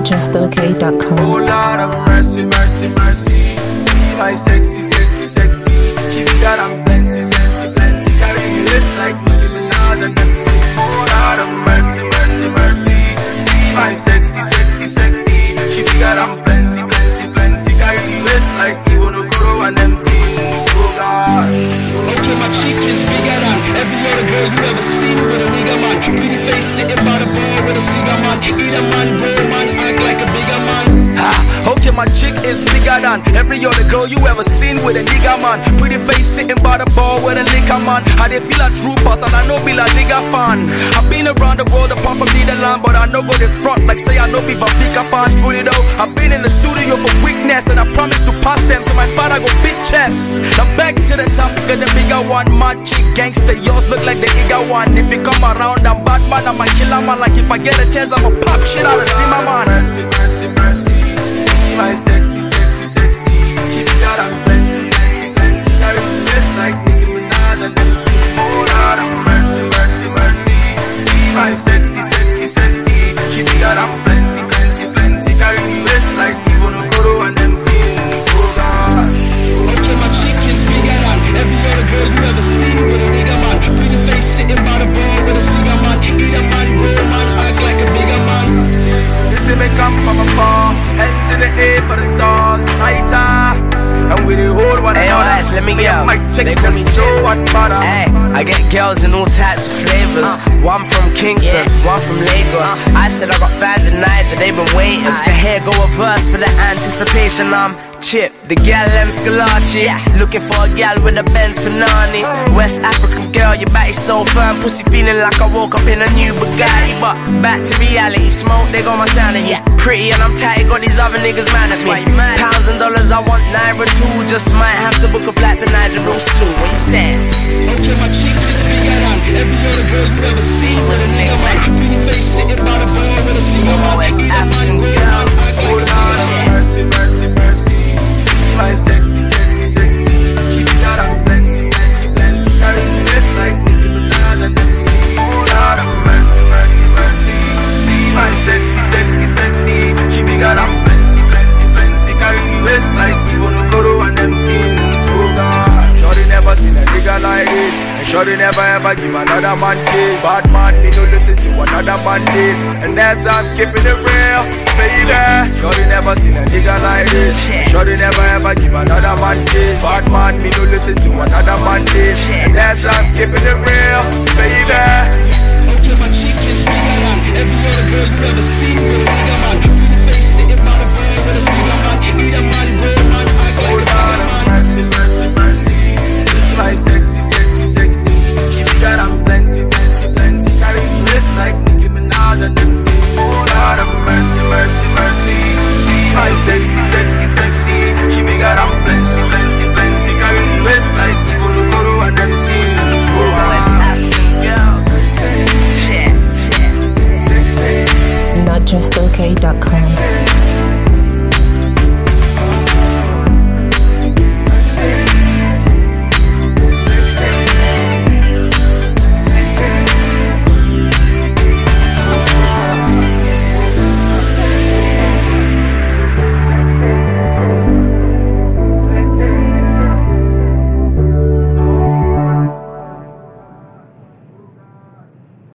justokay.com. Oh Lord have mercy, mercy, mercy. See my sexy, sexy, sexy. Keep that I'm plenty, plenty, plenty. Carry me list like Nicki Minaj and empty. Oh Lord have mercy, mercy, mercy. See my sexy, sexy, sexy. Keep that I'm plenty, plenty, plenty. Carry me list like Ibo Nokoro and empty. Oh God. Okay, my cheek is bigger than every other girl you ever seen with a nigga man. Pretty face sitting by the bar with a cigar man. Eat a man, go man, act like a bigger man. Ha, okay, my chick is bigger than every other girl you ever seen with a nigga man. Pretty face sitting by the bar with a liquor man. How they feel like troopers and I know be like nigga fan. I've been around the world apart from Netherlands, but I know go the front like say I know be but bigger fan. Truly though, I've been in the studio for weakness and I promise to pass them so my father go big chest. One. Chick gangster, yours look like the bigger one. If you come around, I'm bad man, I'm a killer man. Like if I get a chance, I'ma pop shit out of Zima man. Mercy, mercy, mercy. Let me Me go. and my chick They call me just show Chip. one butter. Hey, I get girls in all types of flavors. One from Kingston, one from Lagos. I said I got fans in Niger, they've been waiting. So here go a verse for the anticipation. I'm Chip, the gal M Scalacci. Looking for a gal with a Benz Fanani. West African girl, your body so firm. Pussy feeling like I woke up in a new Bugatti. But back to reality, smoke, they got my sanity. Pretty and I'm tight, got these other niggas mad at me. Pounds and dollars, I want Naira too. Just might have to book a flight to Niger real soon. What you saying? Okay, my cheek is bigger than this. And never ever give another man kiss. Bad man, me no listen to another man this. And that's I'm keeping it real, baby. Shorty never seen a nigga like this. Shorty never ever give another man kiss. Bad man, me no listen to another man this. And that's I'm keeping it real, baby. JustOK.com.